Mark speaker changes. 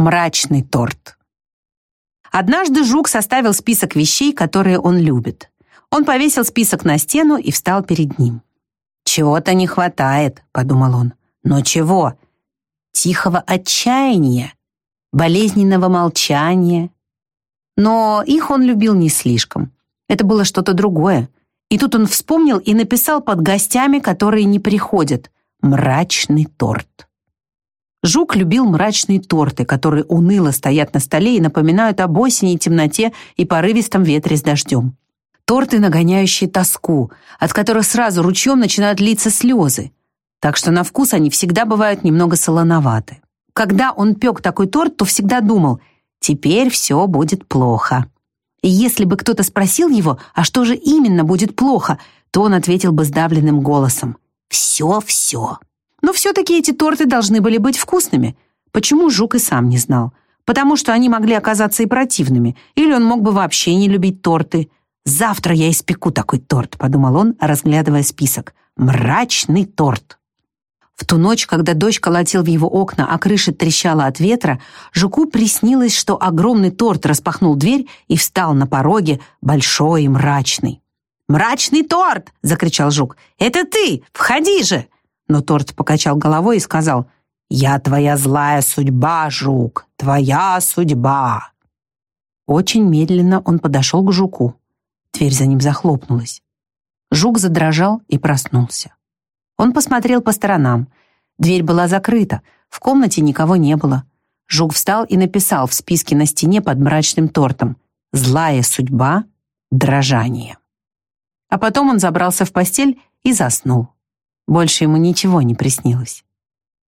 Speaker 1: Мрачный торт. Однажды Жук составил список вещей, которые он любит. Он повесил список на стену и встал перед ним. «Чего-то не хватает», — подумал он. «Но чего? Тихого отчаяния, болезненного молчания». Но их он любил не слишком. Это было что-то другое. И тут он вспомнил и написал под гостями, которые не приходят, «Мрачный торт». Жук любил мрачные торты, которые уныло стоят на столе и напоминают об осени, темноте и порывистом ветре с дождем. Торты, нагоняющие тоску, от которых сразу ручьем начинают литься слезы. Так что на вкус они всегда бывают немного солоноваты. Когда он пек такой торт, то всегда думал, теперь все будет плохо. И если бы кто-то спросил его, а что же именно будет плохо, то он ответил бы сдавленным голосом, «Все-все». Но все-таки эти торты должны были быть вкусными. Почему Жук и сам не знал? Потому что они могли оказаться и противными. Или он мог бы вообще не любить торты. «Завтра я испеку такой торт», — подумал он, разглядывая список. «Мрачный торт». В ту ночь, когда дождь колотил в его окна, а крыша трещала от ветра, Жуку приснилось, что огромный торт распахнул дверь и встал на пороге, большой и мрачный. «Мрачный торт!» — закричал Жук. «Это ты! Входи же!» Но торт покачал головой и сказал, «Я твоя злая судьба, жук, твоя судьба». Очень медленно он подошел к жуку. Дверь за ним захлопнулась. Жук задрожал и проснулся. Он посмотрел по сторонам. Дверь была закрыта, в комнате никого не было. Жук встал и написал в списке на стене под мрачным тортом «Злая судьба, дрожание». А потом он забрался в постель и заснул. Больше ему ничего не приснилось.